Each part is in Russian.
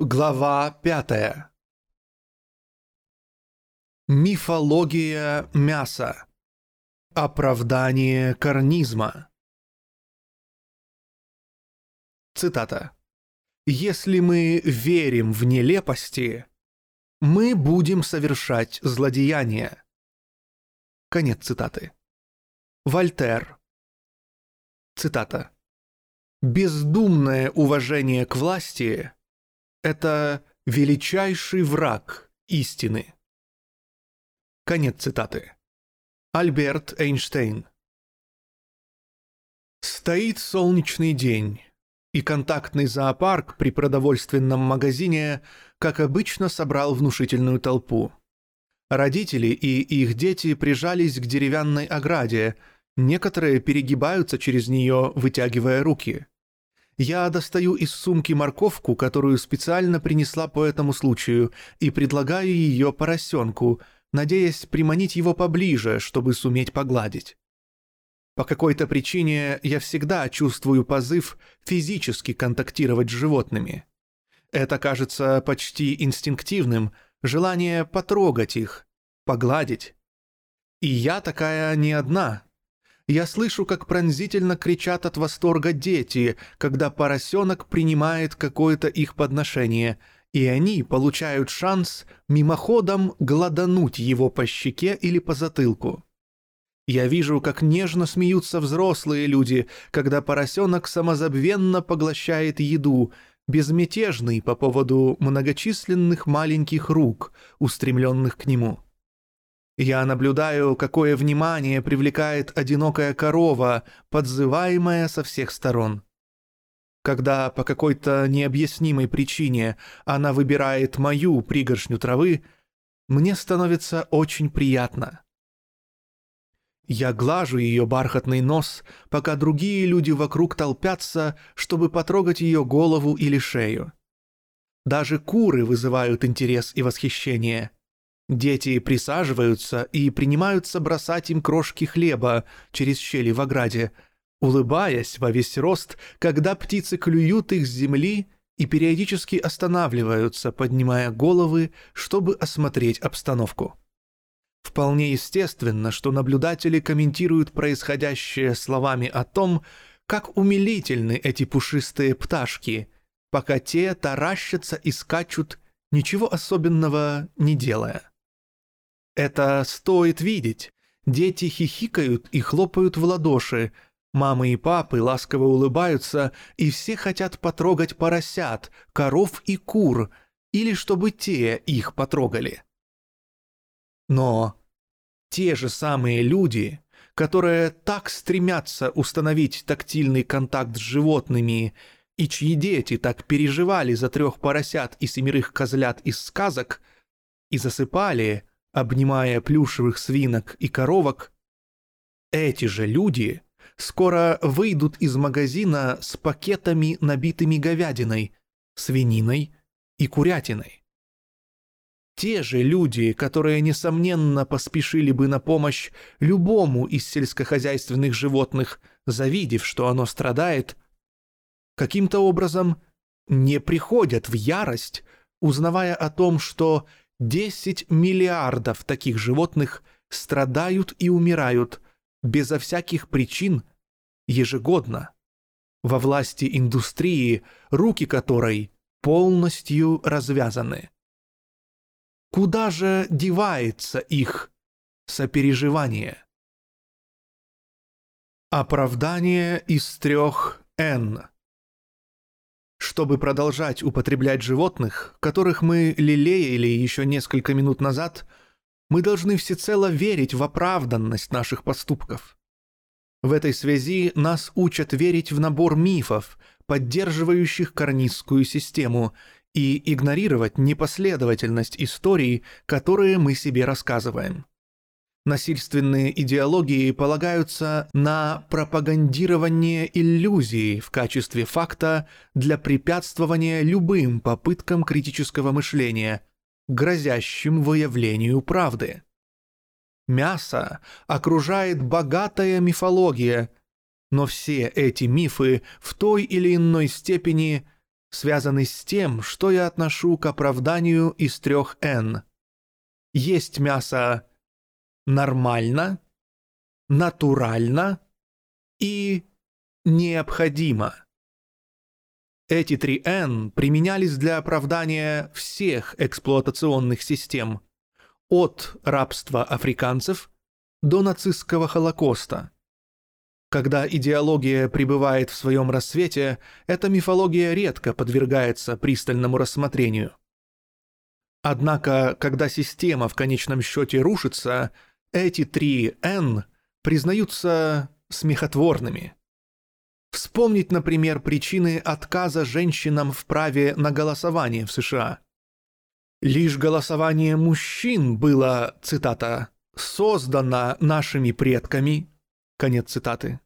Глава пятая. Мифология мяса. Оправдание карнизма. Цитата. «Если мы верим в нелепости, мы будем совершать злодеяния». Конец цитаты. Вольтер. Цитата. «Бездумное уважение к власти — это величайший враг истины. Конец цитаты. Альберт Эйнштейн. Стоит солнечный день, и контактный зоопарк при продовольственном магазине, как обычно, собрал внушительную толпу. Родители и их дети прижались к деревянной ограде, некоторые перегибаются через нее, вытягивая руки. Я достаю из сумки морковку, которую специально принесла по этому случаю, и предлагаю ее поросенку, надеясь приманить его поближе, чтобы суметь погладить. По какой-то причине я всегда чувствую позыв физически контактировать с животными. Это кажется почти инстинктивным, желание потрогать их, погладить. И я такая не одна. Я слышу, как пронзительно кричат от восторга дети, когда поросенок принимает какое-то их подношение, и они получают шанс мимоходом гладануть его по щеке или по затылку. Я вижу, как нежно смеются взрослые люди, когда поросенок самозабвенно поглощает еду, безмятежный по поводу многочисленных маленьких рук, устремленных к нему. Я наблюдаю, какое внимание привлекает одинокая корова, подзываемая со всех сторон. Когда по какой-то необъяснимой причине она выбирает мою пригоршню травы, мне становится очень приятно. Я глажу ее бархатный нос, пока другие люди вокруг толпятся, чтобы потрогать ее голову или шею. Даже куры вызывают интерес и восхищение. Дети присаживаются и принимаются бросать им крошки хлеба через щели в ограде, улыбаясь во весь рост, когда птицы клюют их с земли и периодически останавливаются, поднимая головы, чтобы осмотреть обстановку. Вполне естественно, что наблюдатели комментируют происходящее словами о том, как умилительны эти пушистые пташки, пока те таращатся и скачут, ничего особенного не делая. Это стоит видеть. Дети хихикают и хлопают в ладоши. Мамы и папы ласково улыбаются, и все хотят потрогать поросят, коров и кур, или чтобы те их потрогали. Но те же самые люди, которые так стремятся установить тактильный контакт с животными, и чьи дети так переживали за трех поросят и семерых козлят из сказок, и засыпали, обнимая плюшевых свинок и коровок, эти же люди скоро выйдут из магазина с пакетами, набитыми говядиной, свининой и курятиной. Те же люди, которые, несомненно, поспешили бы на помощь любому из сельскохозяйственных животных, завидев, что оно страдает, каким-то образом не приходят в ярость, узнавая о том, что 10 миллиардов таких животных страдают и умирают безо всяких причин ежегодно во власти индустрии, руки которой полностью развязаны. Куда же девается их сопереживание? Оправдание из трех «Н» чтобы продолжать употреблять животных, которых мы лелеяли еще несколько минут назад, мы должны всецело верить в оправданность наших поступков. В этой связи нас учат верить в набор мифов, поддерживающих карнистскую систему, и игнорировать непоследовательность историй, которые мы себе рассказываем. Насильственные идеологии полагаются на пропагандирование иллюзий в качестве факта для препятствования любым попыткам критического мышления, грозящим выявлению правды. Мясо окружает богатая мифология, но все эти мифы в той или иной степени связанный с тем, что я отношу к оправданию из трех «Н». Есть мясо нормально, натурально и необходимо. Эти три «Н» применялись для оправдания всех эксплуатационных систем, от рабства африканцев до нацистского Холокоста. Когда идеология пребывает в своем рассвете, эта мифология редко подвергается пристальному рассмотрению. Однако, когда система в конечном счете рушится, эти три «Н» признаются смехотворными – Вспомнить, например, причины отказа женщинам в праве на голосование в США. Лишь голосование мужчин было, цитата, «создано нашими предками», конец цитаты.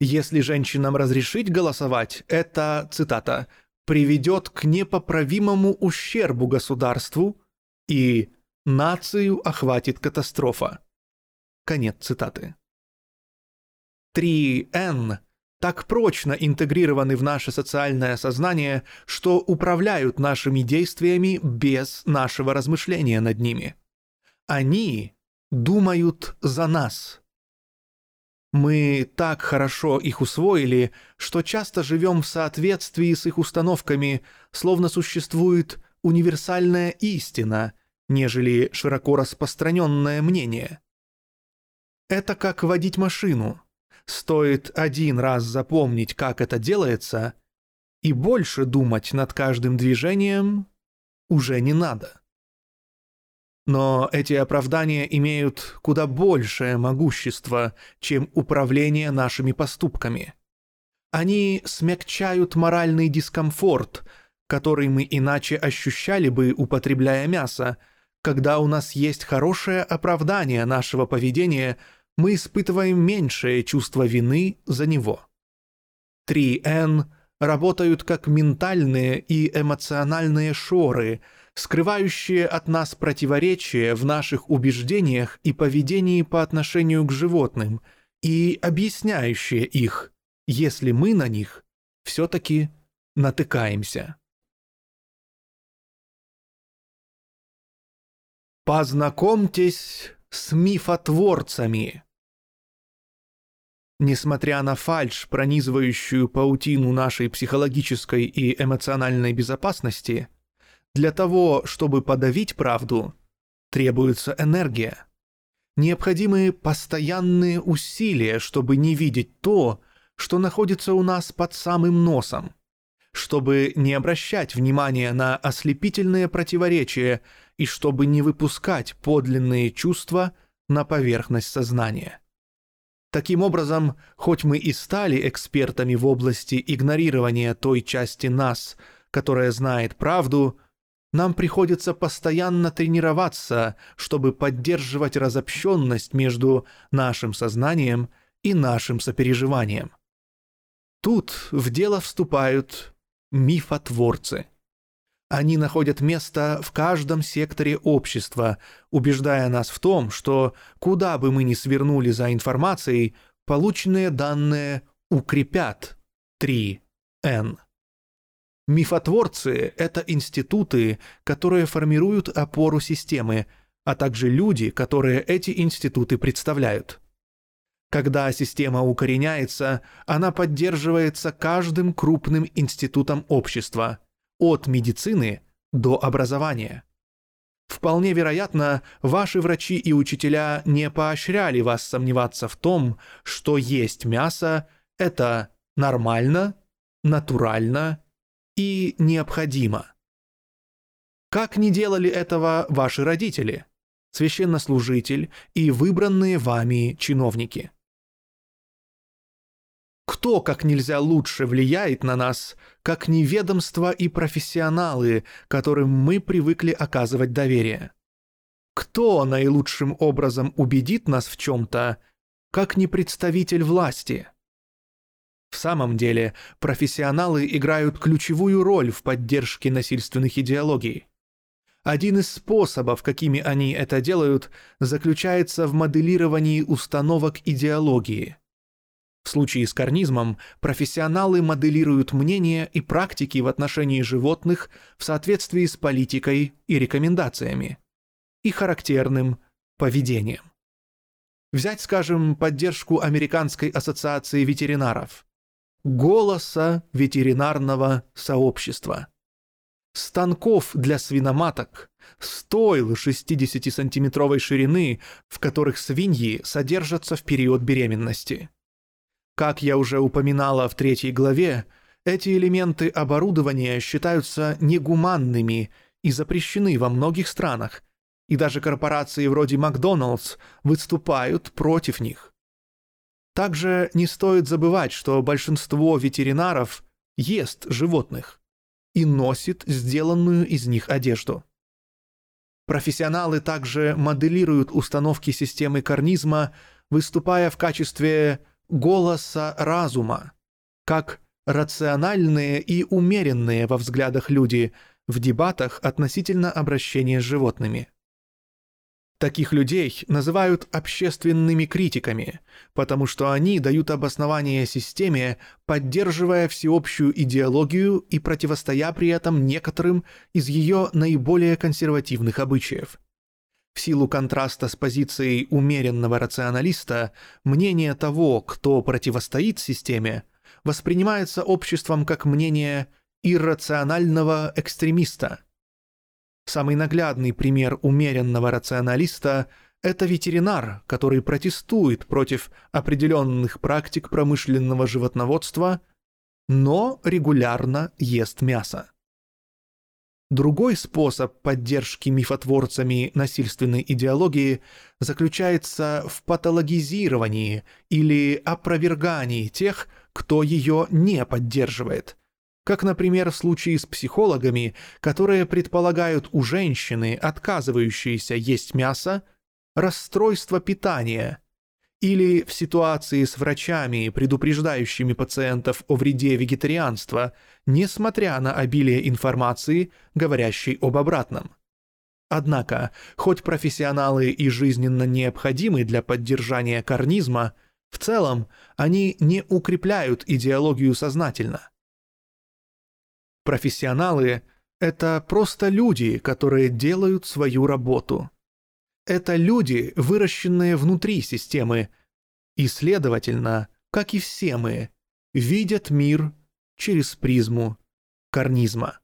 Если женщинам разрешить голосовать, это, цитата, «приведет к непоправимому ущербу государству и нацию охватит катастрофа». Конец цитаты. 3Н так прочно интегрированы в наше социальное сознание, что управляют нашими действиями без нашего размышления над ними. Они думают за нас. Мы так хорошо их усвоили, что часто живем в соответствии с их установками, словно существует универсальная истина, нежели широко распространенное мнение. Это как водить машину – Стоит один раз запомнить, как это делается, и больше думать над каждым движением уже не надо. Но эти оправдания имеют куда большее могущество, чем управление нашими поступками. Они смягчают моральный дискомфорт, который мы иначе ощущали бы, употребляя мясо, когда у нас есть хорошее оправдание нашего поведения – мы испытываем меньшее чувство вины за него. 3Н работают как ментальные и эмоциональные шоры, скрывающие от нас противоречия в наших убеждениях и поведении по отношению к животным и объясняющие их, если мы на них все-таки натыкаемся. Познакомьтесь с мифотворцами. Несмотря на фальшь, пронизывающую паутину нашей психологической и эмоциональной безопасности, для того, чтобы подавить правду, требуется энергия. Необходимы постоянные усилия, чтобы не видеть то, что находится у нас под самым носом, чтобы не обращать внимания на ослепительные противоречия и чтобы не выпускать подлинные чувства на поверхность сознания. Таким образом, хоть мы и стали экспертами в области игнорирования той части нас, которая знает правду, нам приходится постоянно тренироваться, чтобы поддерживать разобщенность между нашим сознанием и нашим сопереживанием. Тут в дело вступают мифотворцы – они находят место в каждом секторе общества, убеждая нас в том, что куда бы мы ни свернули за информацией, полученные данные укрепят 3Н. Мифотворцы — это институты, которые формируют опору системы, а также люди, которые эти институты представляют. Когда система укореняется, она поддерживается каждым крупным институтом общества — от медицины до образования. Вполне вероятно, ваши врачи и учителя не поощряли вас сомневаться в том, что есть мясо – это нормально, натурально и необходимо. Как не делали этого ваши родители, священнослужитель и выбранные вами чиновники? Кто как нельзя лучше влияет на нас, как неведомство и профессионалы, которым мы привыкли оказывать доверие? Кто наилучшим образом убедит нас в чем-то, как не представитель власти? В самом деле, профессионалы играют ключевую роль в поддержке насильственных идеологий. Один из способов, какими они это делают, заключается в моделировании установок идеологии – В случае с карнизмом профессионалы моделируют мнения и практики в отношении животных в соответствии с политикой и рекомендациями и характерным поведением. Взять, скажем, поддержку Американской ассоциации ветеринаров, голоса ветеринарного сообщества, станков для свиноматок, стойл 60-сантиметровой ширины, в которых свиньи содержатся в период беременности. Как я уже упоминала в третьей главе, эти элементы оборудования считаются негуманными и запрещены во многих странах, и даже корпорации вроде Макдоналдс выступают против них. Также не стоит забывать, что большинство ветеринаров ест животных и носит сделанную из них одежду. Профессионалы также моделируют установки системы карнизма, выступая в качестве голоса разума, как рациональные и умеренные во взглядах люди в дебатах относительно обращения с животными. Таких людей называют общественными критиками, потому что они дают обоснование системе, поддерживая всеобщую идеологию и противостоя при этом некоторым из ее наиболее консервативных обычаев. В силу контраста с позицией умеренного рационалиста, мнение того, кто противостоит системе, воспринимается обществом как мнение иррационального экстремиста – Самый наглядный пример умеренного рационалиста – это ветеринар, который протестует против определенных практик промышленного животноводства, но регулярно ест мясо. Другой способ поддержки мифотворцами насильственной идеологии заключается в патологизировании или опровергании тех, кто ее не поддерживает, как, например, в случае с психологами, которые предполагают у женщины, отказывающейся есть мясо, расстройство питания, или в ситуации с врачами, предупреждающими пациентов о вреде вегетарианства, несмотря на обилие информации, говорящей об обратном. Однако, хоть профессионалы и жизненно необходимы для поддержания карнизма, в целом они не укрепляют идеологию сознательно – Профессионалы — это просто люди, которые делают свою работу. Это люди, выращенные внутри системы, и, следовательно, как и все мы, видят мир через призму карнизма.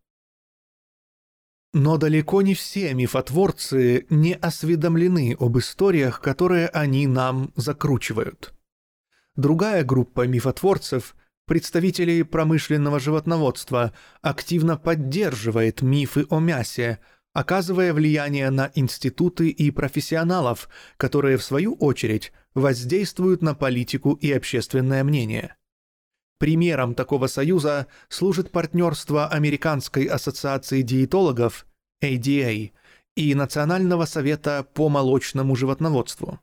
Но далеко не все мифотворцы не осведомлены об историях, которые они нам закручивают. Другая группа мифотворцев представителей промышленного животноводства, активно поддерживает мифы о мясе, оказывая влияние на институты и профессионалов, которые, в свою очередь, воздействуют на политику и общественное мнение. Примером такого союза служит партнерство Американской ассоциации диетологов ADA и Национального совета по молочному животноводству.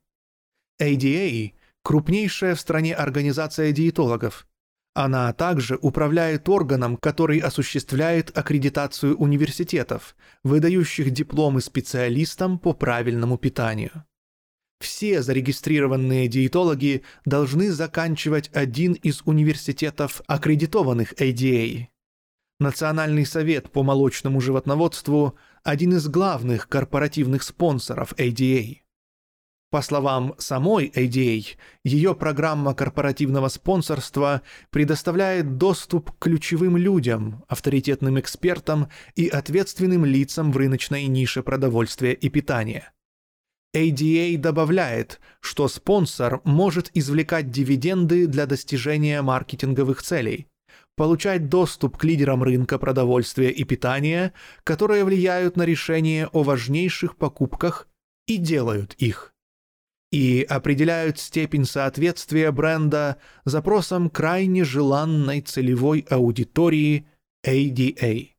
ADA – крупнейшая в стране организация диетологов – она также управляет органом, который осуществляет аккредитацию университетов, выдающих дипломы специалистам по правильному питанию. Все зарегистрированные диетологи должны заканчивать один из университетов, аккредитованных ADA. Национальный совет по молочному животноводству – один из главных корпоративных спонсоров ADA. По словам самой ADA, ее программа корпоративного спонсорства предоставляет доступ к ключевым людям, авторитетным экспертам и ответственным лицам в рыночной нише продовольствия и питания. ADA добавляет, что спонсор может извлекать дивиденды для достижения маркетинговых целей, получать доступ к лидерам рынка продовольствия и питания, которые влияют на решение о важнейших покупках и делают их и определяют степень соответствия бренда запросам крайне желанной целевой аудитории ADA.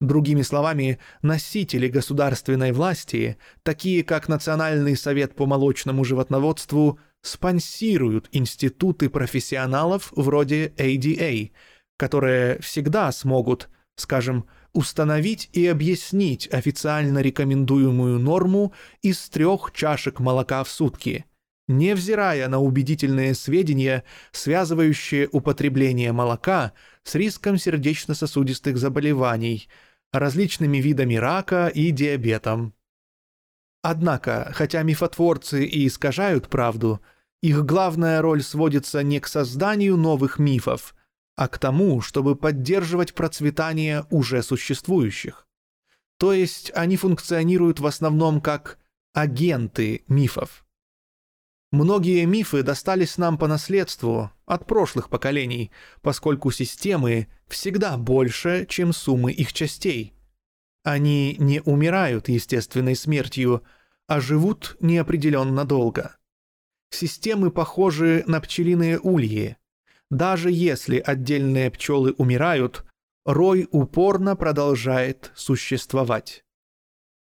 Другими словами, носители государственной власти, такие как Национальный совет по молочному животноводству, спонсируют институты профессионалов вроде ADA, которые всегда смогут, скажем, установить и объяснить официально рекомендуемую норму из трех чашек молока в сутки невзирая на убедительные сведения, связывающие употребление молока с риском сердечно-сосудистых заболеваний, различными видами рака и диабетом. Однако, хотя мифотворцы и искажают правду, их главная роль сводится не к созданию новых мифов, а к тому, чтобы поддерживать процветание уже существующих. То есть они функционируют в основном как агенты мифов. Многие мифы достались нам по наследству от прошлых поколений, поскольку системы всегда больше, чем суммы их частей. Они не умирают естественной смертью, а живут неопределенно долго. Системы похожи на пчелиные ульи. Даже если отдельные пчелы умирают, рой упорно продолжает существовать.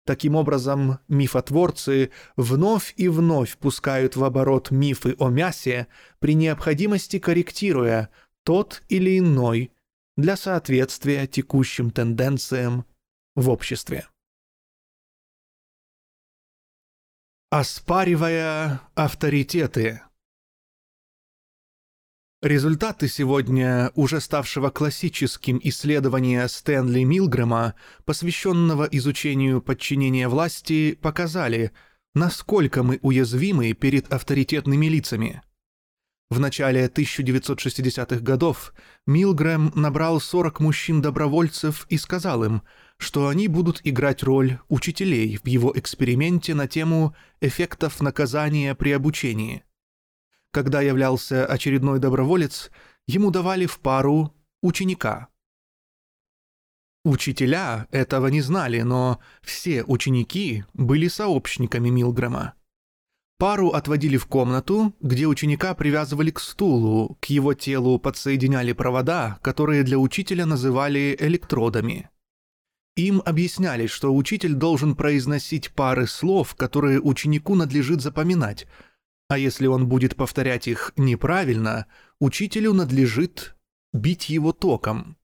Таким образом, мифотворцы вновь и вновь пускают в оборот мифы о мясе, при необходимости корректируя тот или иной для соответствия текущим тенденциям в обществе. Оспаривая авторитеты – Результаты сегодня уже ставшего классическим исследования Стэнли Милгрэма, посвященного изучению подчинения власти, показали, насколько мы уязвимы перед авторитетными лицами. В начале 1960-х годов Милгрэм набрал 40 мужчин-добровольцев и сказал им, что они будут играть роль учителей в его эксперименте на тему эффектов наказания при обучении – когда являлся очередной доброволец, ему давали в пару ученика. Учителя этого не знали, но все ученики были сообщниками Милгрэма. Пару отводили в комнату, где ученика привязывали к стулу, к его телу подсоединяли провода, которые для учителя называли электродами. Им объясняли, что учитель должен произносить пары слов, которые ученику надлежит запоминать – а если он будет повторять их неправильно, учителю надлежит бить его током.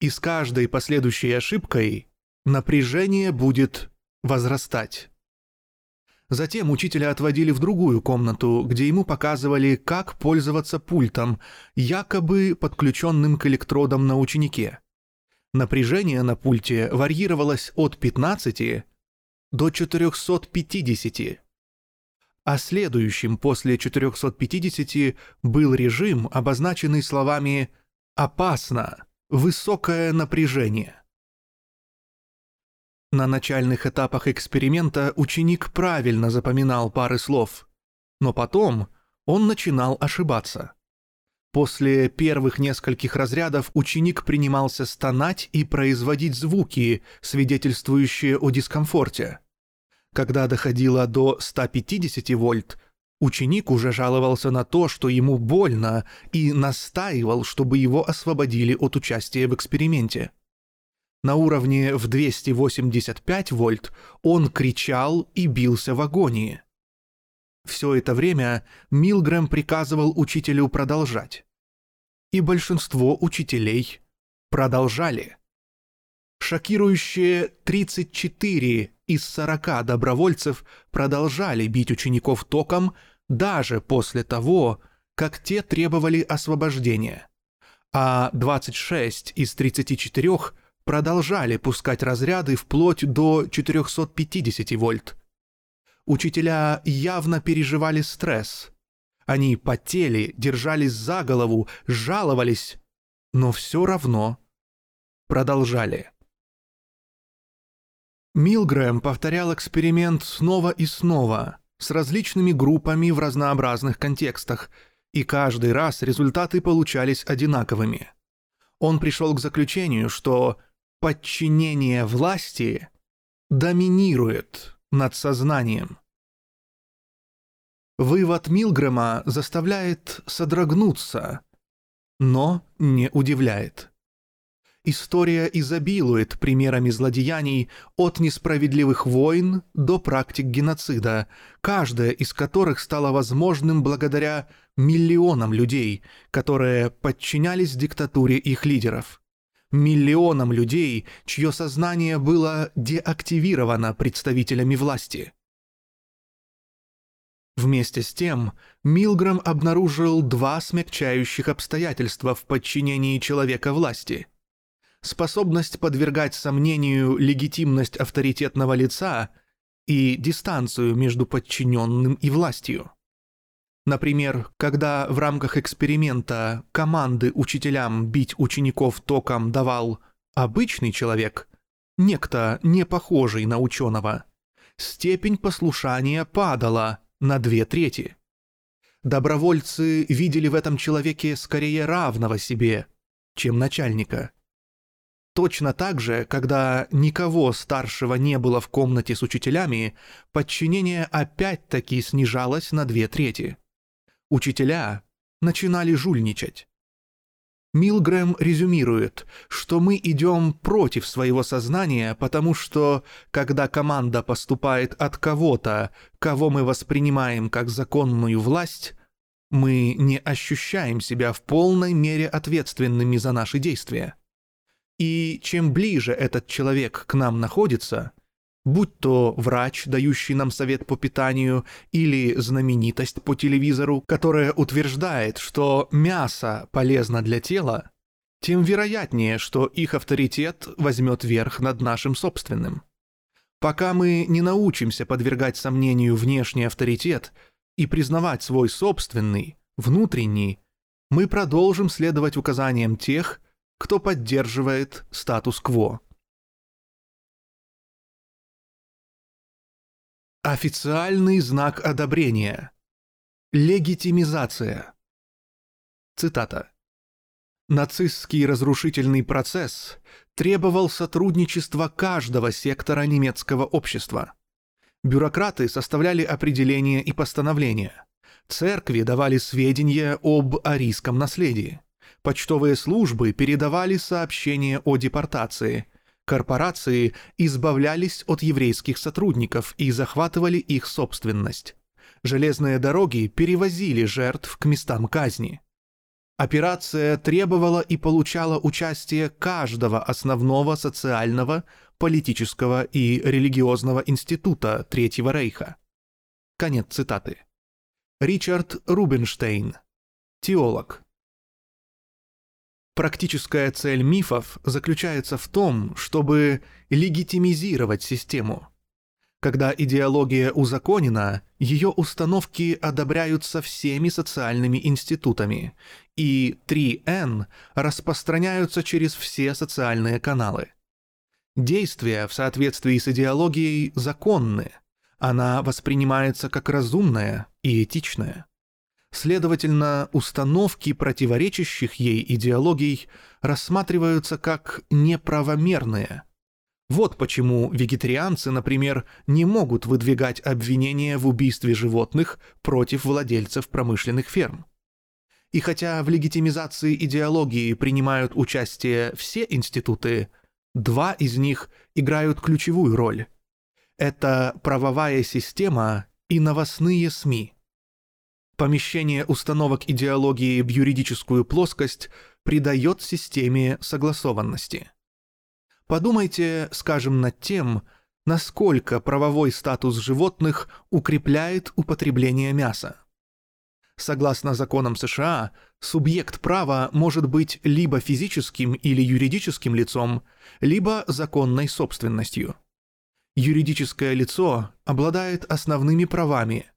И с каждой последующей ошибкой напряжение будет возрастать. Затем учителя отводили в другую комнату, где ему показывали, как пользоваться пультом, якобы подключенным к электродам на ученике. Напряжение на пульте варьировалось от 15 до 450 а следующим после 450 был режим, обозначенный словами «опасно», «высокое напряжение». На начальных этапах эксперимента ученик правильно запоминал пары слов, но потом он начинал ошибаться. После первых нескольких разрядов ученик принимался стонать и производить звуки, свидетельствующие о дискомфорте. Когда доходило до 150 вольт, ученик уже жаловался на то, что ему больно, и настаивал, чтобы его освободили от участия в эксперименте. На уровне в 285 вольт он кричал и бился в агонии. Все это время Милгрэм приказывал учителю продолжать. И большинство учителей продолжали. Шокирующие 34 из 40 добровольцев продолжали бить учеников током даже после того, как те требовали освобождения, а 26 из 34 продолжали пускать разряды вплоть до 450 вольт. Учителя явно переживали стресс. Они потели, держались за голову, жаловались, но все равно продолжали. Милгрэм повторял эксперимент снова и снова, с различными группами в разнообразных контекстах, и каждый раз результаты получались одинаковыми. Он пришел к заключению, что подчинение власти доминирует над сознанием. Вывод Милгрэма заставляет содрогнуться, но не удивляет. История изобилует примерами злодеяний от несправедливых войн до практик геноцида, каждая из которых стала возможным благодаря миллионам людей, которые подчинялись диктатуре их лидеров. Миллионам людей, чье сознание было деактивировано представителями власти. Вместе с тем, Милграм обнаружил два смягчающих обстоятельства в подчинении человека власти. Способность подвергать сомнению легитимность авторитетного лица и дистанцию между подчиненным и властью. Например, когда в рамках эксперимента команды учителям бить учеников током давал обычный человек, некто не похожий на ученого, степень послушания падала на две трети. Добровольцы видели в этом человеке скорее равного себе, чем начальника. Точно так же, когда никого старшего не было в комнате с учителями, подчинение опять-таки снижалось на две трети учителя начинали жульничать. Милгрэм резюмирует, что мы идем против своего сознания, потому что, когда команда поступает от кого-то, кого мы воспринимаем как законную власть, мы не ощущаем себя в полной мере ответственными за наши действия. И чем ближе этот человек к нам находится – будь то врач, дающий нам совет по питанию, или знаменитость по телевизору, которая утверждает, что мясо полезно для тела, тем вероятнее, что их авторитет возьмет верх над нашим собственным. Пока мы не научимся подвергать сомнению внешний авторитет и признавать свой собственный, внутренний, мы продолжим следовать указаниям тех, кто поддерживает статус-кво. Официальный знак одобрения. Легитимизация. Цитата. Нацистский разрушительный процесс требовал сотрудничества каждого сектора немецкого общества. Бюрократы составляли определения и постановления. Церкви давали сведения об арийском наследии. Почтовые службы передавали сообщения о депортации – Корпорации избавлялись от еврейских сотрудников и захватывали их собственность. Железные дороги перевозили жертв к местам казни. Операция требовала и получала участие каждого основного социального, политического и религиозного института Третьего Рейха. Конец цитаты. Ричард Рубинштейн, теолог, Практическая цель мифов заключается в том, чтобы легитимизировать систему. Когда идеология узаконена, ее установки одобряются всеми социальными институтами, и 3N распространяются через все социальные каналы. Действия в соответствии с идеологией законны, она воспринимается как разумная и этичная. Следовательно, установки противоречащих ей идеологий рассматриваются как неправомерные. Вот почему вегетарианцы, например, не могут выдвигать обвинения в убийстве животных против владельцев промышленных ферм. И хотя в легитимизации идеологии принимают участие все институты, два из них играют ключевую роль. Это правовая система и новостные СМИ. Помещение установок идеологии в юридическую плоскость придает системе согласованности. Подумайте, скажем, над тем, насколько правовой статус животных укрепляет употребление мяса. Согласно законам США, субъект права может быть либо физическим или юридическим лицом, либо законной собственностью. Юридическое лицо обладает основными правами,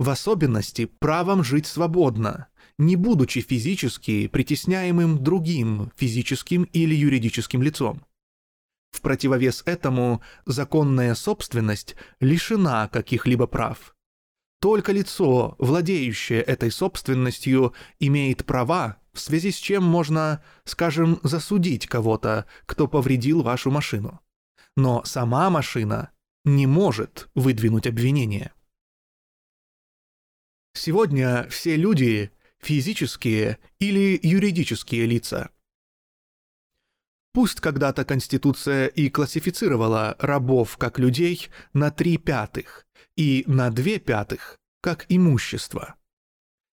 в особенности правом жить свободно, не будучи физически притесняемым другим физическим или юридическим лицом. В противовес этому законная собственность лишена каких-либо прав. Только лицо, владеющее этой собственностью, имеет права, в связи с чем можно, скажем, засудить кого-то, кто повредил вашу машину. Но сама машина не может выдвинуть обвинение. Сегодня все люди – физические или юридические лица. Пусть когда-то Конституция и классифицировала рабов как людей на три пятых и на две пятых как имущество,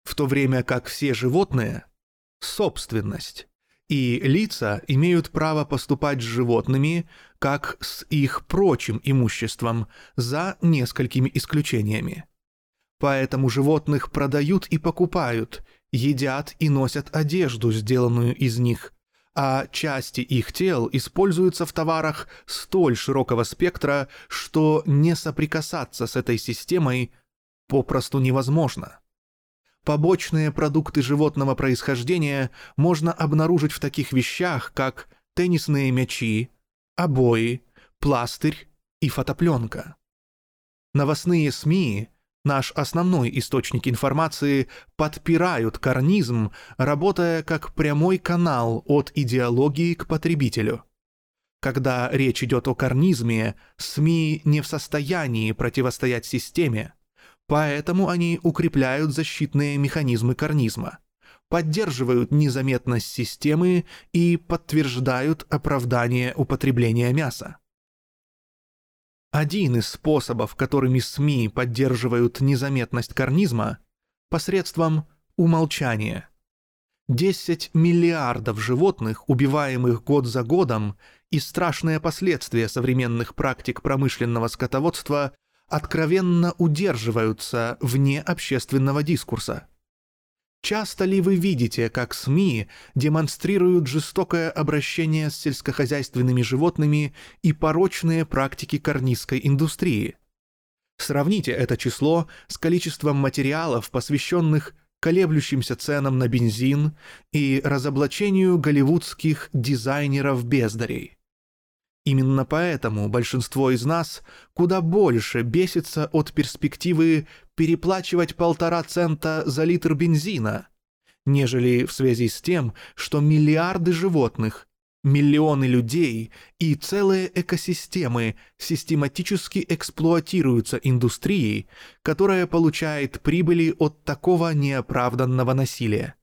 в то время как все животные – собственность, и лица имеют право поступать с животными как с их прочим имуществом за несколькими исключениями. Поэтому животных продают и покупают, едят и носят одежду, сделанную из них, а части их тел используются в товарах столь широкого спектра, что не соприкасаться с этой системой попросту невозможно. Побочные продукты животного происхождения можно обнаружить в таких вещах, как теннисные мячи, обои, пластырь и фотопленка. Новостные СМИ, наш основной источник информации, подпирают карнизм, работая как прямой канал от идеологии к потребителю. Когда речь идет о карнизме, СМИ не в состоянии противостоять системе, Поэтому они укрепляют защитные механизмы карнизма, поддерживают незаметность системы и подтверждают оправдание употребления мяса. Один из способов, которыми СМИ поддерживают незаметность карнизма, посредством умолчания. 10 миллиардов животных, убиваемых год за годом, и страшные последствия современных практик промышленного скотоводства откровенно удерживаются вне общественного дискурса. Часто ли вы видите, как СМИ демонстрируют жестокое обращение с сельскохозяйственными животными и порочные практики карнистской индустрии? Сравните это число с количеством материалов, посвященных колеблющимся ценам на бензин и разоблачению голливудских дизайнеров-бездарей. Именно поэтому большинство из нас куда больше бесится от перспективы переплачивать полтора цента за литр бензина, нежели в связи с тем, что миллиарды животных, миллионы людей и целые экосистемы систематически эксплуатируются индустрией, которая получает прибыли от такого неоправданного насилия.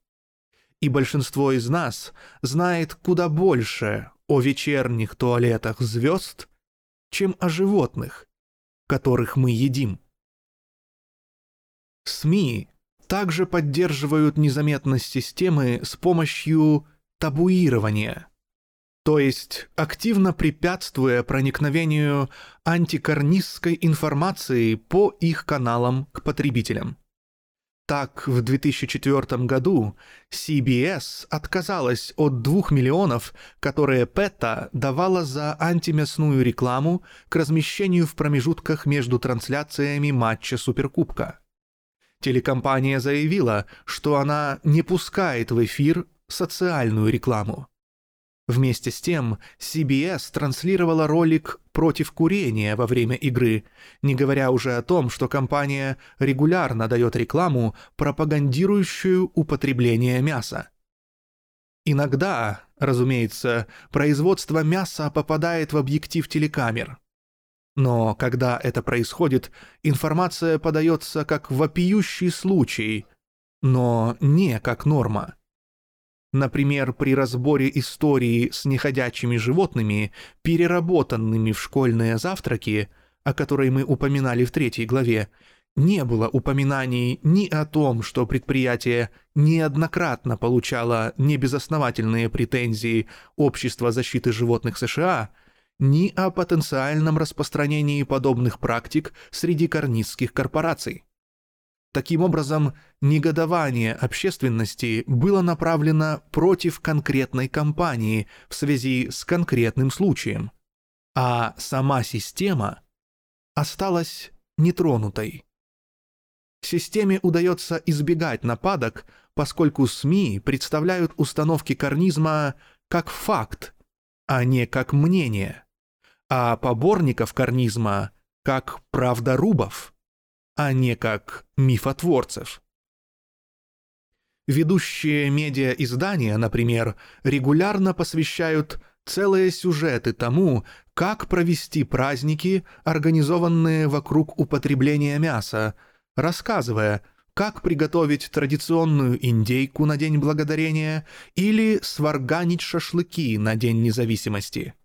И большинство из нас знает куда больше о вечерних туалетах звезд, чем о животных, которых мы едим. СМИ также поддерживают незаметность системы с помощью табуирования, то есть активно препятствуя проникновению антикорнистской информации по их каналам к потребителям. Так, в 2004 году CBS отказалась от 2 миллионов, которые PETA давала за антимясную рекламу к размещению в промежутках между трансляциями матча Суперкубка. Телекомпания заявила, что она не пускает в эфир социальную рекламу. Вместе с тем, CBS транслировала ролик против курения во время игры, не говоря уже о том, что компания регулярно дает рекламу, пропагандирующую употребление мяса. Иногда, разумеется, производство мяса попадает в объектив телекамер. Но когда это происходит, информация подается как вопиющий случай, но не как норма. Например, при разборе истории с неходячими животными, переработанными в школьные завтраки, о которой мы упоминали в третьей главе, не было упоминаний ни о том, что предприятие неоднократно получало небезосновательные претензии Общества защиты животных США, ни о потенциальном распространении подобных практик среди карнистских корпораций. Таким образом, негодование общественности было направлено против конкретной компании в связи с конкретным случаем, а сама система осталась нетронутой. Системе удается избегать нападок, поскольку СМИ представляют установки карнизма как факт, а не как мнение, а поборников карнизма как правдорубов а не как мифотворцев. Ведущие медиа-издания, например, регулярно посвящают целые сюжеты тому, как провести праздники, организованные вокруг употребления мяса, рассказывая, как приготовить традиционную индейку на День Благодарения или сварганить шашлыки на День Независимости.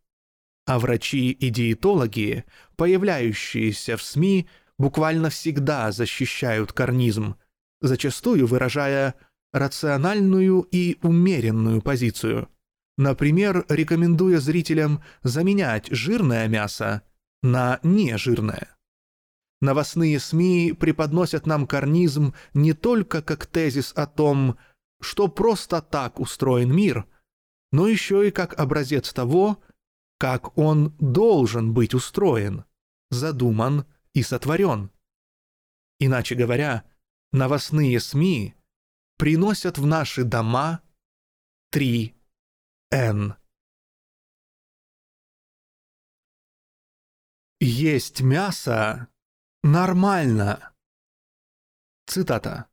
А врачи и диетологи, появляющиеся в СМИ, буквально всегда защищают карнизм, зачастую выражая рациональную и умеренную позицию. Например, рекомендуя зрителям заменять жирное мясо на нежирное. Новостные СМИ преподносят нам карнизм не только как тезис о том, что просто так устроен мир, но еще и как образец того, как он должен быть устроен, задуман и сотворен. Иначе говоря, новостные СМИ приносят в наши дома 3Н. Есть мясо нормально. Цитата.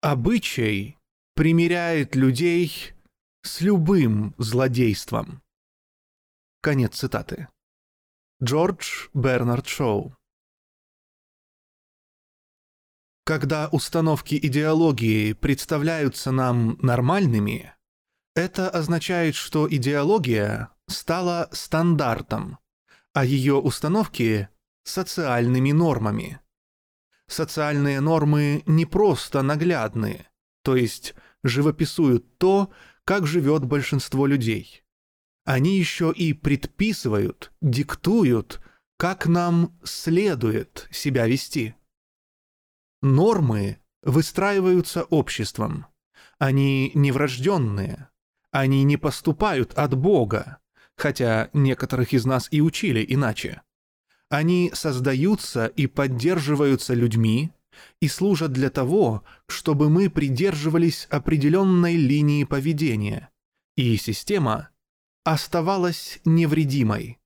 Обычай примиряет людей с любым злодейством. Конец цитаты. Джордж Бернард Шоу. Когда установки идеологии представляются нам нормальными, это означает, что идеология стала стандартом, а ее установки — социальными нормами. Социальные нормы не просто наглядные, то есть живописуют то, как живет большинство людей. Они еще и предписывают, диктуют, как нам следует себя вести. Нормы выстраиваются обществом. Они не врожденные. Они не поступают от Бога, хотя некоторых из нас и учили иначе. Они создаются и поддерживаются людьми и служат для того, чтобы мы придерживались определенной линии поведения, и система оставалась невредимой.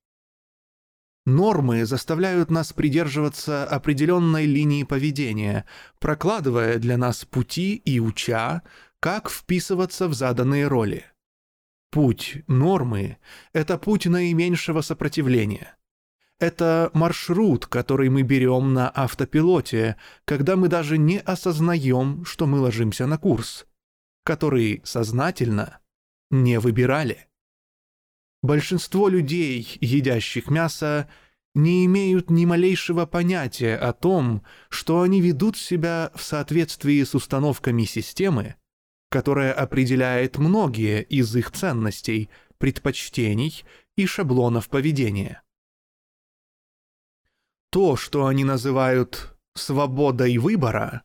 Нормы заставляют нас придерживаться определенной линии поведения, прокладывая для нас пути и уча, как вписываться в заданные роли. Путь нормы — это путь наименьшего сопротивления. Это маршрут, который мы берем на автопилоте, когда мы даже не осознаем, что мы ложимся на курс, который сознательно не выбирали. Большинство людей, едящих мясо, не имеют ни малейшего понятия о том, что они ведут себя в соответствии с установками системы, которая определяет многие из их ценностей, предпочтений и шаблонов поведения. То, что они называют «свободой выбора»,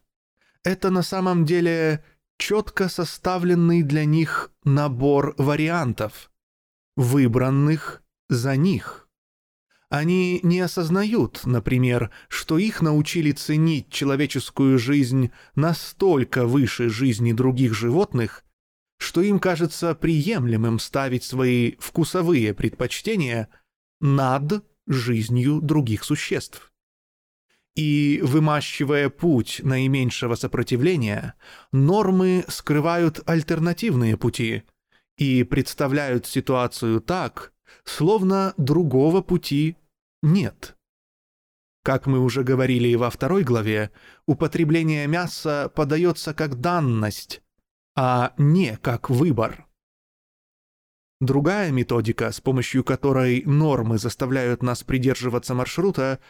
это на самом деле четко составленный для них набор вариантов – выбранных за них. Они не осознают, например, что их научили ценить человеческую жизнь настолько выше жизни других животных, что им кажется приемлемым ставить свои вкусовые предпочтения над жизнью других существ. И, вымащивая путь наименьшего сопротивления, нормы скрывают альтернативные пути – и представляют ситуацию так, словно другого пути нет. Как мы уже говорили во второй главе, употребление мяса подается как данность, а не как выбор. Другая методика, с помощью которой нормы заставляют нас придерживаться маршрута,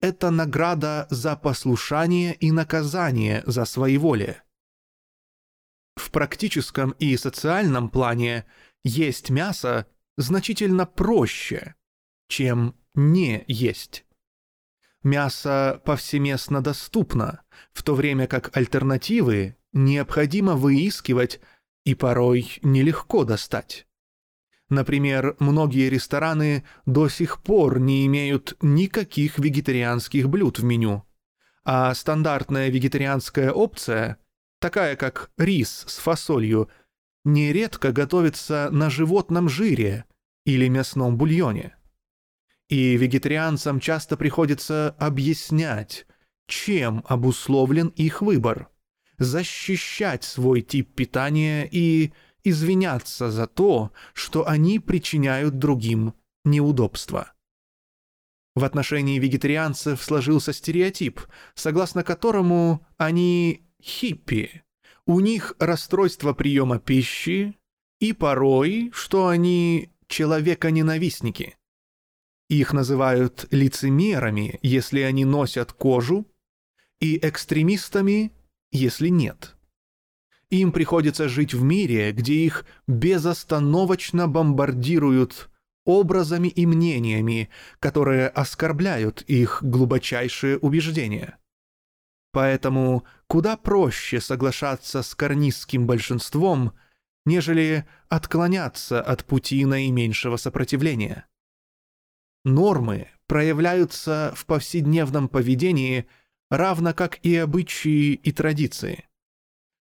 это награда за послушание и наказание за своеволие. В практическом и социальном плане есть мясо значительно проще, чем не есть. Мясо повсеместно доступно, в то время как альтернативы необходимо выискивать и порой нелегко достать. Например, многие рестораны до сих пор не имеют никаких вегетарианских блюд в меню, а стандартная вегетарианская опция такая как рис с фасолью, нередко готовится на животном жире или мясном бульоне. И вегетарианцам часто приходится объяснять, чем обусловлен их выбор, защищать свой тип питания и извиняться за то, что они причиняют другим неудобства. В отношении вегетарианцев сложился стереотип, согласно которому они хиппи. У них расстройство приема пищи и порой, что они человеконенавистники. Их называют лицемерами, если они носят кожу, и экстремистами, если нет. Им приходится жить в мире, где их безостановочно бомбардируют образами и мнениями, которые оскорбляют их глубочайшие убеждения. Поэтому куда проще соглашаться с карнистским большинством, нежели отклоняться от пути наименьшего сопротивления. Нормы проявляются в повседневном поведении, равно как и обычаи и традиции.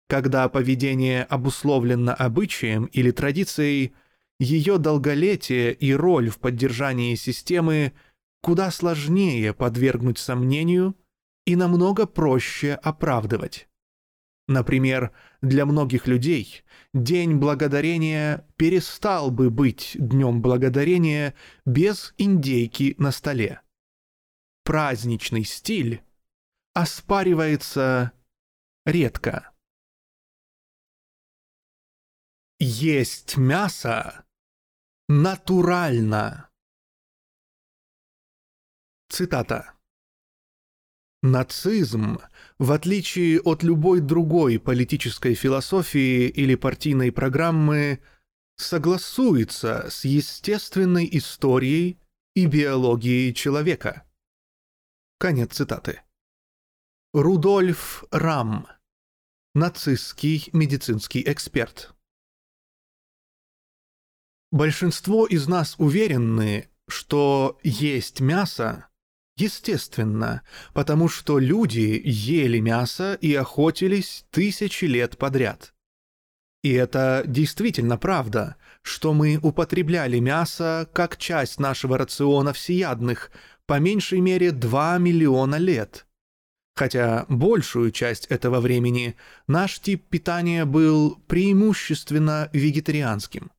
Когда поведение обусловлено обычаем или традицией, ее долголетие и роль в поддержании системы куда сложнее подвергнуть сомнению и намного проще оправдывать. Например, для многих людей День Благодарения перестал бы быть Днем Благодарения без индейки на столе. Праздничный стиль оспаривается редко. Есть мясо натурально. Цитата. Нацизм, в отличие от любой другой политической философии или партийной программы, согласуется с естественной историей и биологией человека. Конец цитаты. Рудольф Рам, нацистский медицинский эксперт. Большинство из нас уверены, что есть мясо Естественно, потому что люди ели мясо и охотились тысячи лет подряд. И это действительно правда, что мы употребляли мясо как часть нашего рациона всеядных по меньшей мере 2 миллиона лет. Хотя большую часть этого времени наш тип питания был преимущественно вегетарианским.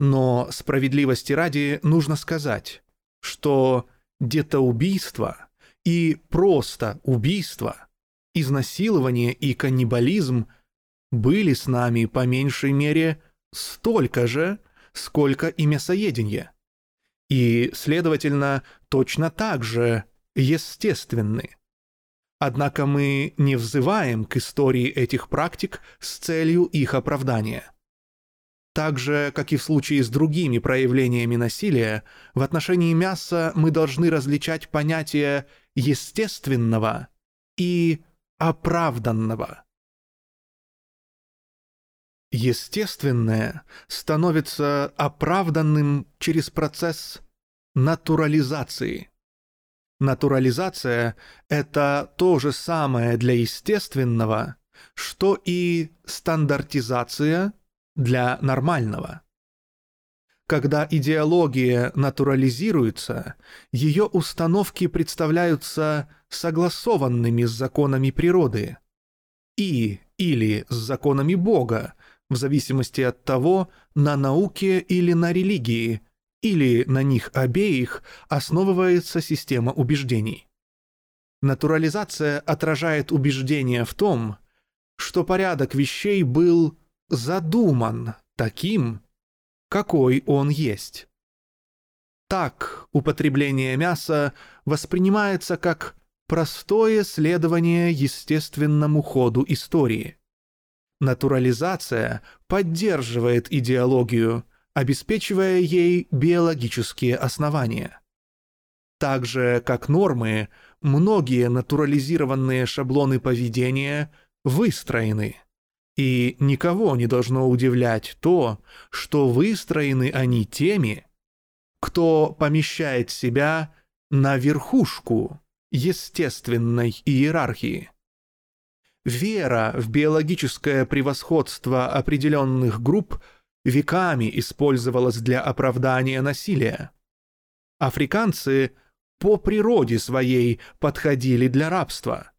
Но справедливости ради нужно сказать, что детоубийство и просто убийство, изнасилование и каннибализм были с нами по меньшей мере столько же, сколько и мясоедение. И, следовательно, точно так же естественны. Однако мы не взываем к истории этих практик с целью их оправдания. Так же, как и в случае с другими проявлениями насилия, в отношении мяса мы должны различать понятия естественного и оправданного. Естественное становится оправданным через процесс натурализации. Натурализация – это то же самое для естественного, что и стандартизация – для нормального. Когда идеология натурализируется, ее установки представляются согласованными с законами природы и или с законами Бога, в зависимости от того, на науке или на религии, или на них обеих основывается система убеждений. Натурализация отражает убеждение в том, что порядок вещей был задуман таким, какой он есть. Так употребление мяса воспринимается как простое следование естественному ходу истории. Натурализация поддерживает идеологию, обеспечивая ей биологические основания. Так же, как нормы, многие натурализированные шаблоны поведения выстроены – и никого не должно удивлять то, что выстроены они теми, кто помещает себя на верхушку естественной иерархии. Вера в биологическое превосходство определенных групп веками использовалась для оправдания насилия. Африканцы по природе своей подходили для рабства.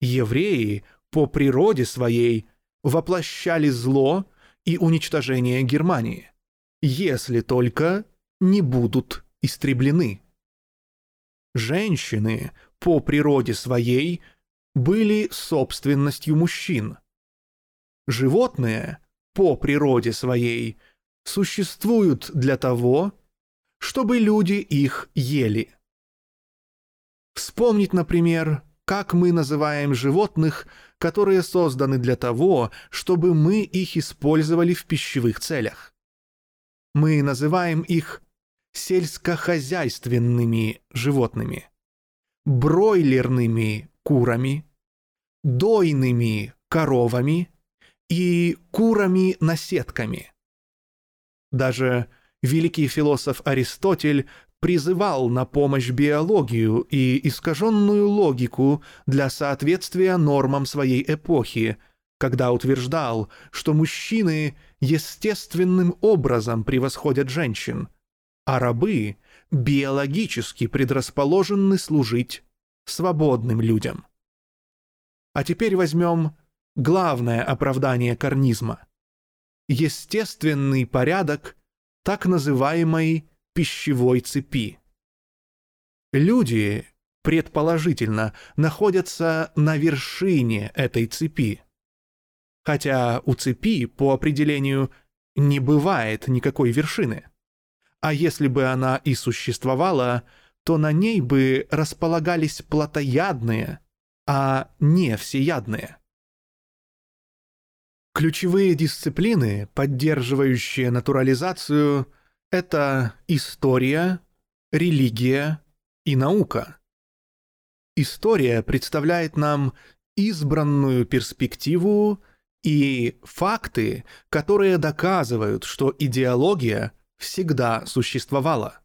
Евреи по природе своей воплощали зло и уничтожение Германии, если только не будут истреблены. Женщины по природе своей были собственностью мужчин. Животные по природе своей существуют для того, чтобы люди их ели. Вспомнить, например, как мы называем животных, которые созданы для того, чтобы мы их использовали в пищевых целях. Мы называем их сельскохозяйственными животными, бройлерными курами, дойными коровами и курами-наседками. Даже великий философ Аристотель призывал на помощь биологию и искаженную логику для соответствия нормам своей эпохи, когда утверждал, что мужчины естественным образом превосходят женщин, а рабы биологически предрасположены служить свободным людям. А теперь возьмем главное оправдание карнизма. Естественный порядок так называемой пищевой цепи. Люди, предположительно, находятся на вершине этой цепи. Хотя у цепи, по определению, не бывает никакой вершины. А если бы она и существовала, то на ней бы располагались плотоядные, а не всеядные. Ключевые дисциплины, поддерживающие натурализацию, это история, религия и наука. История представляет нам избранную перспективу и факты, которые доказывают, что идеология всегда существовала.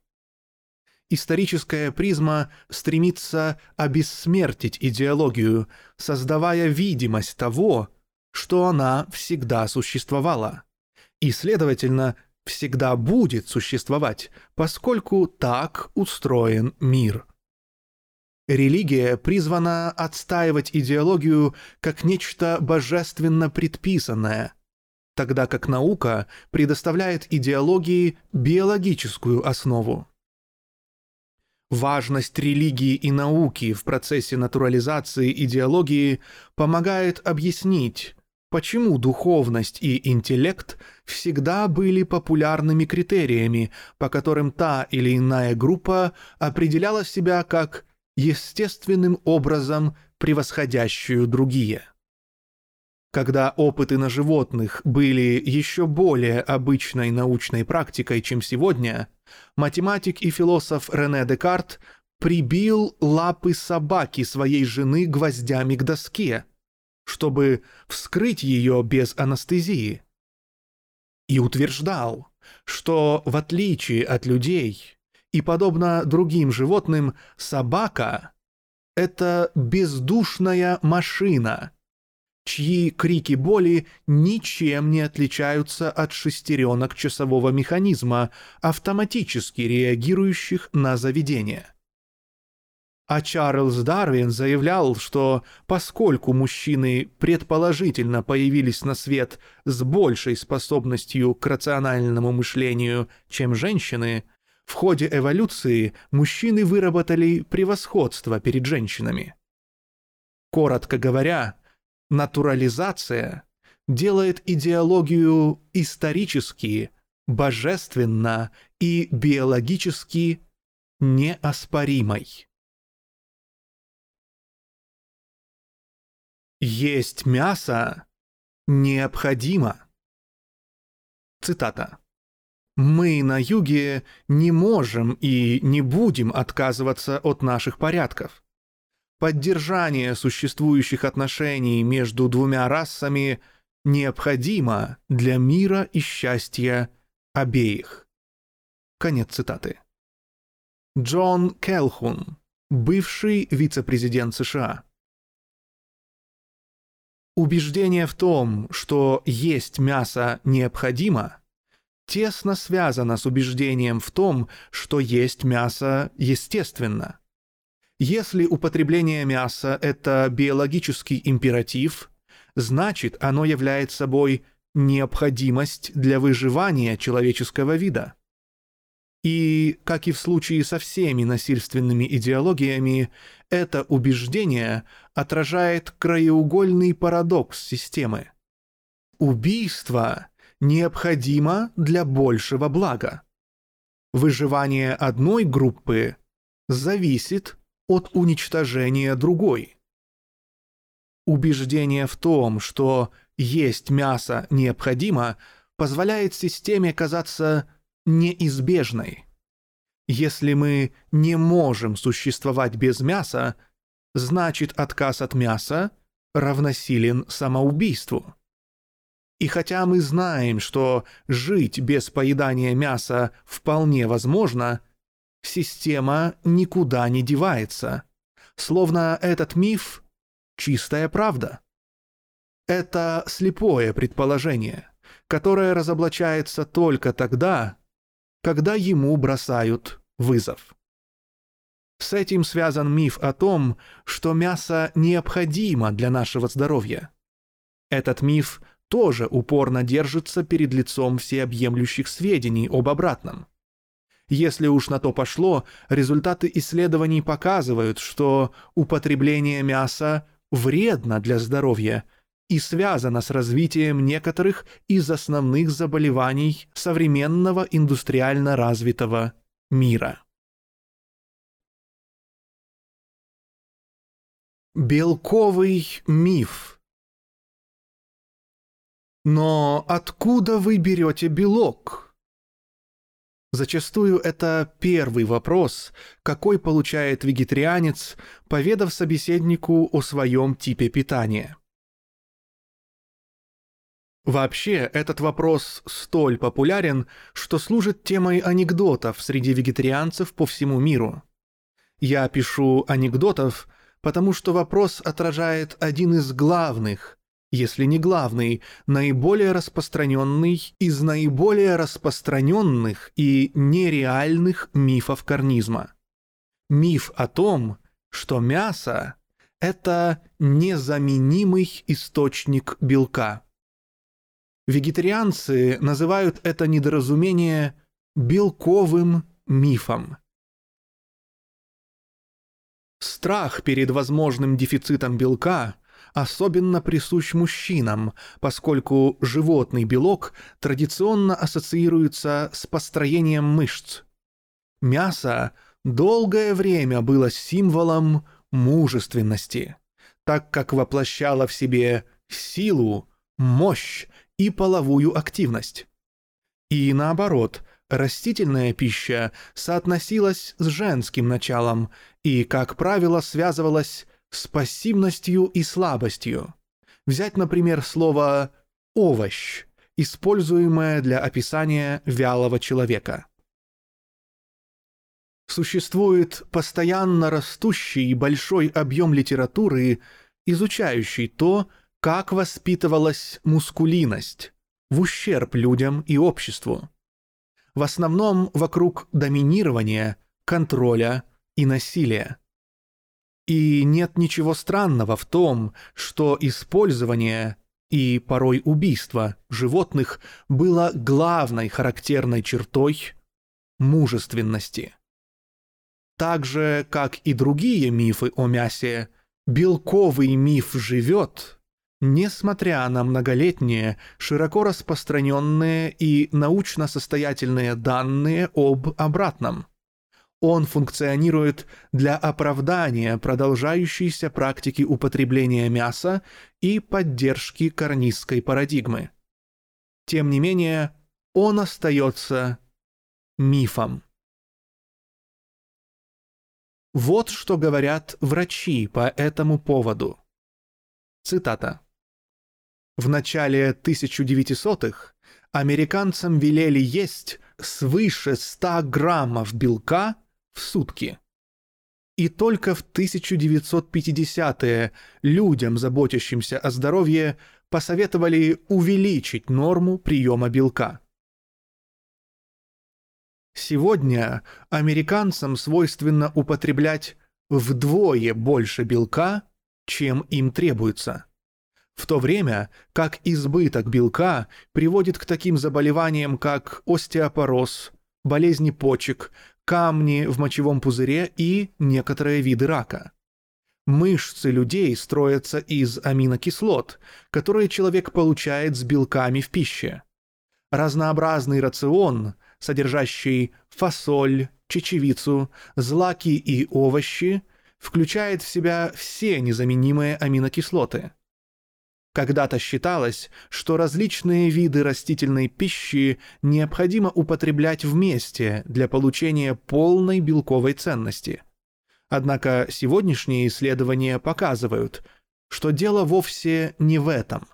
Историческая призма стремится обессмертить идеологию, создавая видимость того, что она всегда существовала. И, следовательно, всегда будет существовать, поскольку так устроен мир. Религия призвана отстаивать идеологию как нечто божественно предписанное, тогда как наука предоставляет идеологии биологическую основу. Важность религии и науки в процессе натурализации идеологии помогает объяснить, почему духовность и интеллект всегда были популярными критериями, по которым та или иная группа определяла себя как естественным образом превосходящую другие. Когда опыты на животных были еще более обычной научной практикой, чем сегодня, математик и философ Рене Декарт прибил лапы собаки своей жены гвоздями к доске – чтобы вскрыть ее без анестезии. И утверждал, что в отличие от людей и подобно другим животным, собака — это бездушная машина, чьи крики боли ничем не отличаются от шестеренок часового механизма, автоматически реагирующих на заведение. А Чарльз Дарвин заявлял, что поскольку мужчины предположительно появились на свет с большей способностью к рациональному мышлению, чем женщины, в ходе эволюции мужчины выработали превосходство перед женщинами. Коротко говоря, натурализация делает идеологию исторически, божественно и биологически неоспоримой. Есть мясо необходимо. Цитата. «Мы на юге не можем и не будем отказываться от наших порядков. Поддержание существующих отношений между двумя расами необходимо для мира и счастья обеих». Конец цитаты. Джон Келхун, бывший вице-президент США. Убеждение в том, что есть мясо необходимо, тесно связано с убеждением в том, что есть мясо естественно. Если употребление мяса – это биологический императив, значит оно является собой необходимость для выживания человеческого вида. И, как и в случае со всеми насильственными идеологиями, это убеждение отражает краеугольный парадокс системы. Убийство необходимо для большего блага. Выживание одной группы зависит от уничтожения другой. Убеждение в том, что есть мясо необходимо, позволяет системе казаться неизбежной. Если мы не можем существовать без мяса, значит отказ от мяса равносилен самоубийству. И хотя мы знаем, что жить без поедания мяса вполне возможно, система никуда не девается, словно этот миф — чистая правда. Это слепое предположение, которое разоблачается только тогда, когда ему бросают вызов. С этим связан миф о том, что мясо необходимо для нашего здоровья. Этот миф тоже упорно держится перед лицом всеобъемлющих сведений об обратном. Если уж на то пошло, результаты исследований показывают, что употребление мяса вредно для здоровья и связано с развитием некоторых из основных заболеваний современного индустриально развитого мира. Белковый миф Но откуда вы берете белок? Зачастую это первый вопрос, какой получает вегетарианец, поведав собеседнику о своем типе питания. Вообще, этот вопрос столь популярен, что служит темой анекдотов среди вегетарианцев по всему миру. Я пишу анекдотов, потому что вопрос отражает один из главных, если не главный, наиболее распространенный из наиболее распространенных и нереальных мифов карнизма. Миф о том, что мясо – это незаменимый источник белка. Вегетарианцы называют это недоразумение белковым мифом. Страх перед возможным дефицитом белка особенно присущ мужчинам, поскольку животный белок традиционно ассоциируется с построением мышц. Мясо долгое время было символом мужественности, так как воплощало в себе силу, мощь и половую активность. И наоборот, растительная пища соотносилась с женским началом и, как правило, связывалась с пассивностью и слабостью. Взять, например, слово «овощ», используемое для описания вялого человека. Существует постоянно растущий большой объем литературы, изучающий то, как воспитывалась мускулинность в ущерб людям и обществу. В основном вокруг доминирования, контроля и насилия. И нет ничего странного в том, что использование и порой убийство животных было главной характерной чертой мужественности. Так же, как и другие мифы о мясе, белковый миф живет, несмотря на многолетние, широко распространенные и научно состоятельные данные об обратном – он функционирует для оправдания продолжающейся практики употребления мяса и поддержки карнистской парадигмы. Тем не менее, он остается мифом. Вот что говорят врачи по этому поводу. Цитата. В начале 1900-х американцам велели есть свыше 100 граммов белка в сутки. И только в 1950-е людям, заботящимся о здоровье, посоветовали увеличить норму приема белка. Сегодня американцам свойственно употреблять вдвое больше белка, чем им требуется. В то время как избыток белка приводит к таким заболеваниям, как остеопороз, болезни почек, камни в мочевом пузыре и некоторые виды рака. Мышцы людей строятся из аминокислот, которые человек получает с белками в пище. Разнообразный рацион, содержащий фасоль, чечевицу, злаки и овощи, включает в себя все незаменимые аминокислоты. Когда-то считалось, что различные виды растительной пищи необходимо употреблять вместе для получения полной белковой ценности. Однако сегодняшние исследования показывают, что дело вовсе не в этом.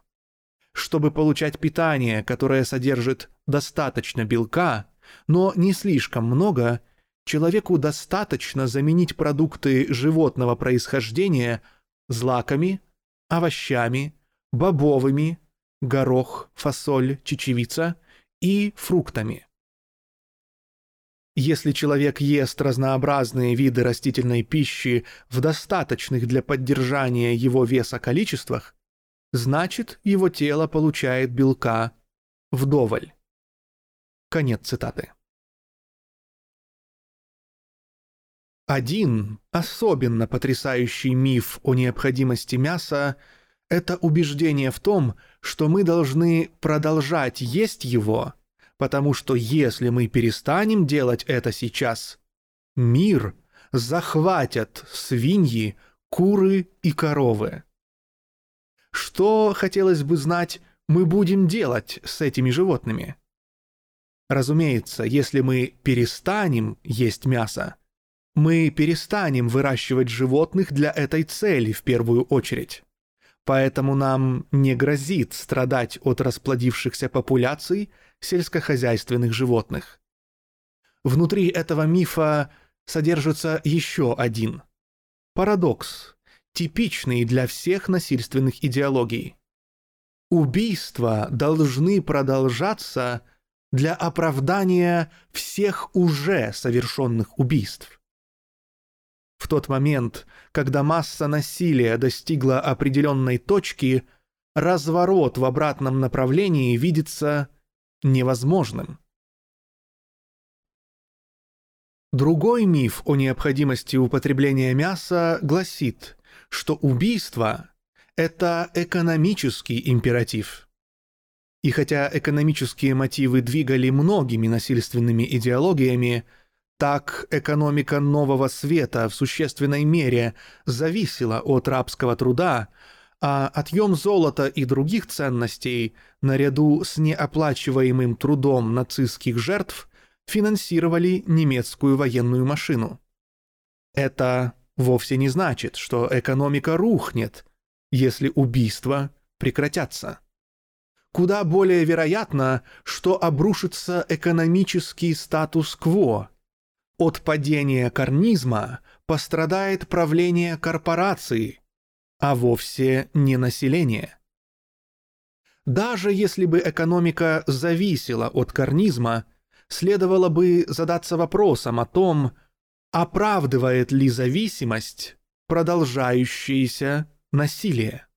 Чтобы получать питание, которое содержит достаточно белка, но не слишком много, человеку достаточно заменить продукты животного происхождения злаками, овощами, бобовыми, горох, фасоль, чечевица и фруктами. Если человек ест разнообразные виды растительной пищи в достаточных для поддержания его веса количествах, значит, его тело получает белка вдоволь. Конец цитаты. Один особенно потрясающий миф о необходимости мяса – это убеждение в том, что мы должны продолжать есть его, потому что если мы перестанем делать это сейчас, мир захватят свиньи, куры и коровы. Что, хотелось бы знать, мы будем делать с этими животными? Разумеется, если мы перестанем есть мясо, мы перестанем выращивать животных для этой цели в первую очередь. Поэтому нам не грозит страдать от расплодившихся популяций сельскохозяйственных животных. Внутри этого мифа содержится еще один. Парадокс, типичный для всех насильственных идеологий. Убийства должны продолжаться для оправдания всех уже совершенных убийств. В тот момент, когда масса насилия достигла определенной точки, разворот в обратном направлении видится невозможным. Другой миф о необходимости употребления мяса гласит, что убийство – это экономический императив. И хотя экономические мотивы двигали многими насильственными идеологиями – так экономика нового света в существенной мере зависела от рабского труда, а отъем золота и других ценностей, наряду с неоплачиваемым трудом нацистских жертв, финансировали немецкую военную машину. Это вовсе не значит, что экономика рухнет, если убийства прекратятся. Куда более вероятно, что обрушится экономический статус-кво – от падения карнизма пострадает правление корпорации, а вовсе не население. Даже если бы экономика зависела от карнизма, следовало бы задаться вопросом о том, оправдывает ли зависимость продолжающееся насилие.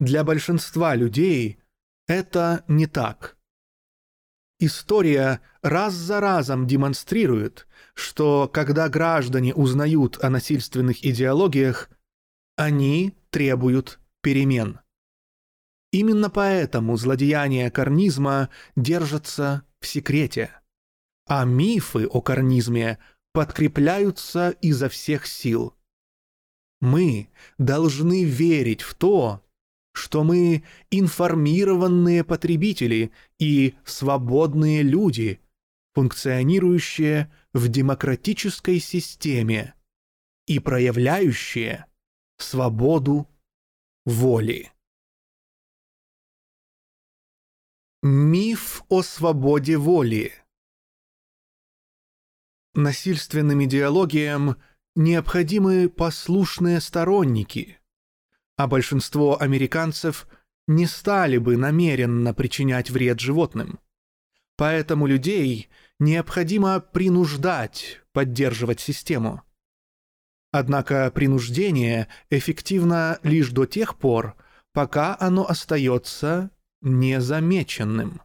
Для большинства людей это не так. История раз за разом демонстрирует, что когда граждане узнают о насильственных идеологиях, они требуют перемен. Именно поэтому злодеяния карнизма держатся в секрете, а мифы о карнизме подкрепляются изо всех сил. Мы должны верить в то, что мы информированные потребители и свободные люди, функционирующие в демократической системе и проявляющие свободу воли. Миф о свободе воли Насильственным идеологиям необходимы послушные сторонники – а большинство американцев не стали бы намеренно причинять вред животным. Поэтому людей необходимо принуждать поддерживать систему. Однако принуждение эффективно лишь до тех пор, пока оно остается незамеченным.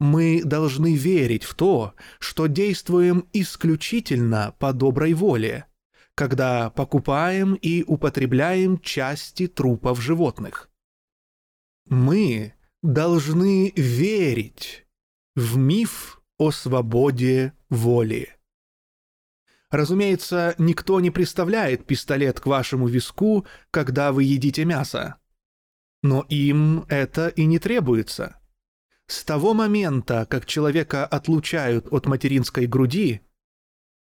Мы должны верить в то, что действуем исключительно по доброй воле – когда покупаем и употребляем части трупов животных. Мы должны верить в миф о свободе воли. Разумеется, никто не приставляет пистолет к вашему виску, когда вы едите мясо. Но им это и не требуется. С того момента, как человека отлучают от материнской груди,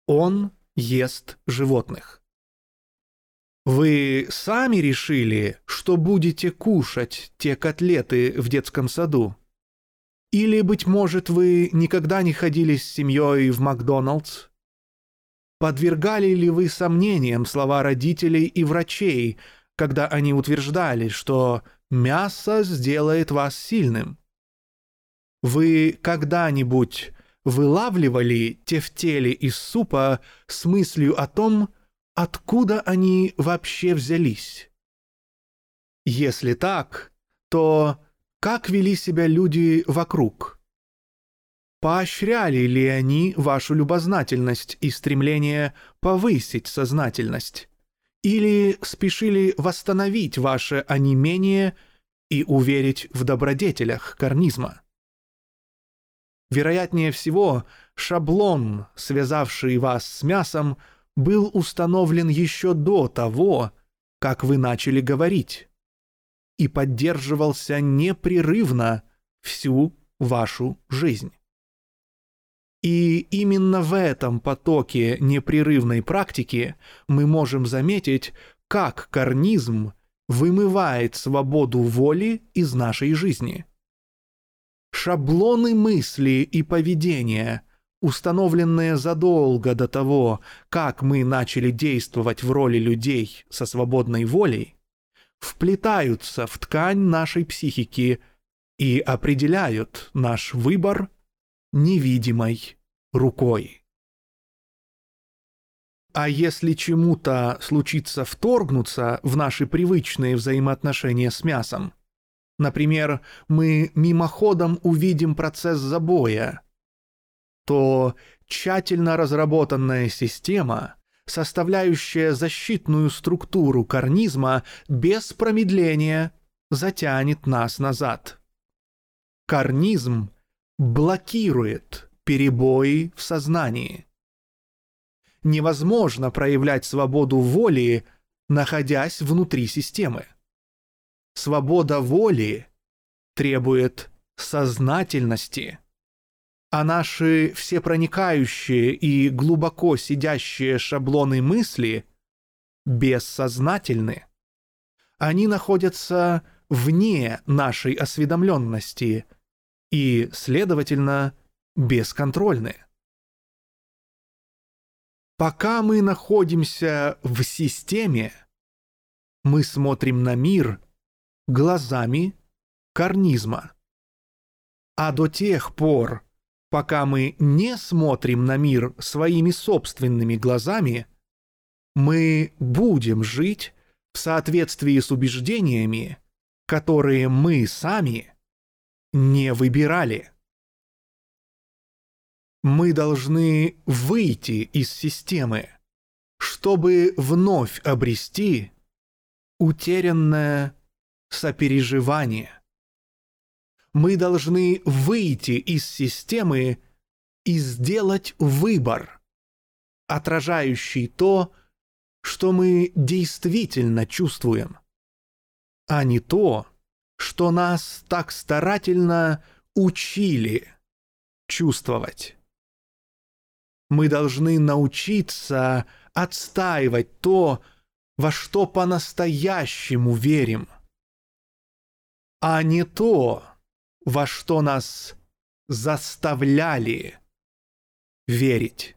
он ест животных. Вы сами решили, что будете кушать те котлеты в детском саду? Или, быть может, вы никогда не ходили с семьей в Макдоналдс? Подвергали ли вы сомнениям слова родителей и врачей, когда они утверждали, что мясо сделает вас сильным? Вы когда-нибудь вылавливали тефтели из супа с мыслью о том, откуда они вообще взялись? Если так, то как вели себя люди вокруг? Поощряли ли они вашу любознательность и стремление повысить сознательность? Или спешили восстановить ваше онемение и уверить в добродетелях карнизма? Вероятнее всего, шаблон, связавший вас с мясом, был установлен еще до того, как вы начали говорить, и поддерживался непрерывно всю вашу жизнь. И именно в этом потоке непрерывной практики мы можем заметить, как карнизм вымывает свободу воли из нашей жизни – шаблоны мысли и поведения, установленные задолго до того, как мы начали действовать в роли людей со свободной волей, вплетаются в ткань нашей психики и определяют наш выбор невидимой рукой. А если чему-то случится вторгнуться в наши привычные взаимоотношения с мясом, например, мы мимоходом увидим процесс забоя, то тщательно разработанная система, составляющая защитную структуру карнизма, без промедления затянет нас назад. Карнизм блокирует перебои в сознании. Невозможно проявлять свободу воли, находясь внутри системы. Свобода воли требует сознательности, а наши всепроникающие и глубоко сидящие шаблоны мысли бессознательны. Они находятся вне нашей осведомленности и, следовательно, бесконтрольны. Пока мы находимся в системе, мы смотрим на мир глазами карнизма. А до тех пор, пока мы не смотрим на мир своими собственными глазами, мы будем жить в соответствии с убеждениями, которые мы сами не выбирали. Мы должны выйти из системы, чтобы вновь обрести утерянное сопереживание. Мы должны выйти из системы и сделать выбор, отражающий то, что мы действительно чувствуем, а не то, что нас так старательно учили чувствовать. Мы должны научиться отстаивать то, во что по-настоящему верим – а не то, во что нас заставляли верить.